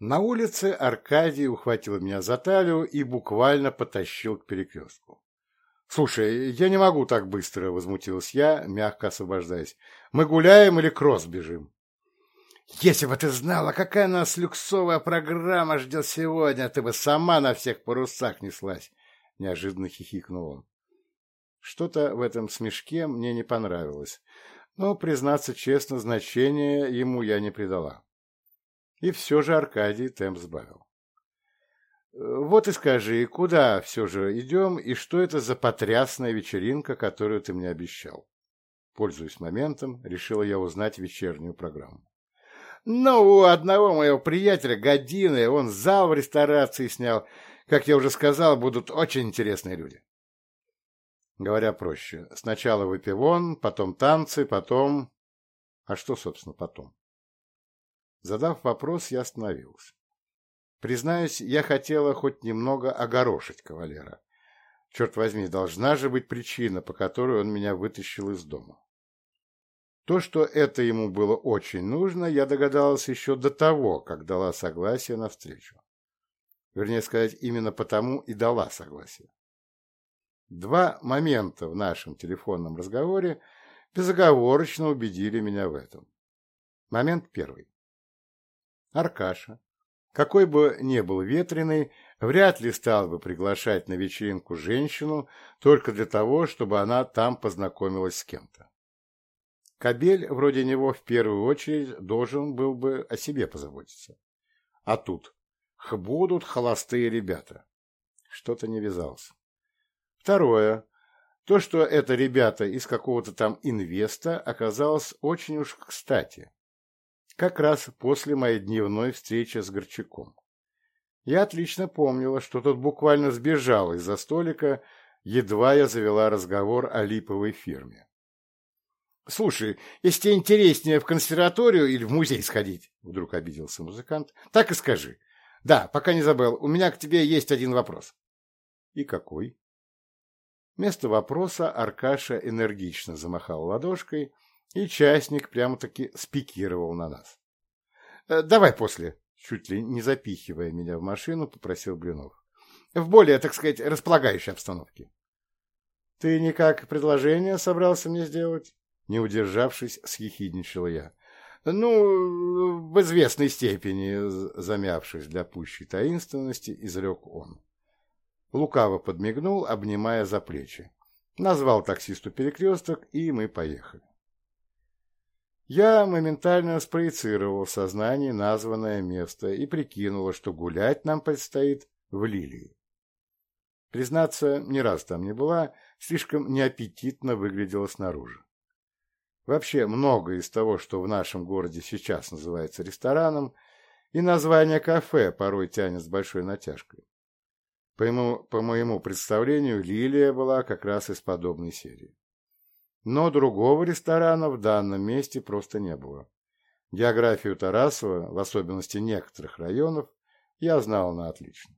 На улице Аркадий ухватил меня за талию и буквально потащил к перекрестку. «Слушай, я не могу так быстро», — возмутился я, мягко освобождаясь. «Мы гуляем или кросс бежим?» «Если бы ты знала, какая нас люксовая программа ждет сегодня, ты бы сама на всех парусах неслась!» — неожиданно хихикнул он. Что-то в этом смешке мне не понравилось, но, признаться честно, значения ему я не придала. И все же Аркадий темп сбавил. Вот и скажи, куда все же идем, и что это за потрясная вечеринка, которую ты мне обещал? Пользуясь моментом, решила я узнать вечернюю программу. Ну, у одного моего приятеля Годины, он зал в ресторации снял. Как я уже сказал, будут очень интересные люди. Говоря проще, сначала выпивон, потом танцы, потом... А что, собственно, потом? Задав вопрос, я остановился. Признаюсь, я хотела хоть немного огорошить кавалера. Черт возьми, должна же быть причина, по которой он меня вытащил из дома. То, что это ему было очень нужно, я догадалась еще до того, как дала согласие на встречу. Вернее сказать, именно потому и дала согласие. Два момента в нашем телефонном разговоре Аркаша. Какой бы ни был ветреный, вряд ли стал бы приглашать на вечеринку женщину только для того, чтобы она там познакомилась с кем-то. Кабель вроде него в первую очередь должен был бы о себе позаботиться. А тут будут холостые ребята. Что-то не вязалось. Второе. То, что это ребята из какого-то там инвеста, оказалось очень уж кстати как раз после моей дневной встречи с Горчаком. Я отлично помнила, что тот буквально сбежал из-за столика, едва я завела разговор о липовой фирме. «Слушай, если тебе интереснее в консерваторию или в музей сходить», — вдруг обиделся музыкант, — «так и скажи. Да, пока не забыл, у меня к тебе есть один вопрос». «И какой?» Вместо вопроса Аркаша энергично замахал ладошкой — и частник прямо-таки спикировал на нас. «Э, «Давай после», — чуть ли не запихивая меня в машину, попросил Блинов. «В более, так сказать, располагающей обстановке». «Ты никак предложение собрался мне сделать?» Не удержавшись, съехидничала я. «Ну, в известной степени», — замявшись для пущей таинственности, изрек он. Лукаво подмигнул, обнимая за плечи. Назвал таксисту перекресток, и мы поехали. Я моментально спроецировал в сознании названное место и прикинула, что гулять нам предстоит в Лилии. Признаться, ни раз там не была, слишком неаппетитно выглядела снаружи. Вообще, многое из того, что в нашем городе сейчас называется рестораном, и название кафе порой тянет с большой натяжкой. По моему, по моему представлению, Лилия была как раз из подобной серии. Но другого ресторана в данном месте просто не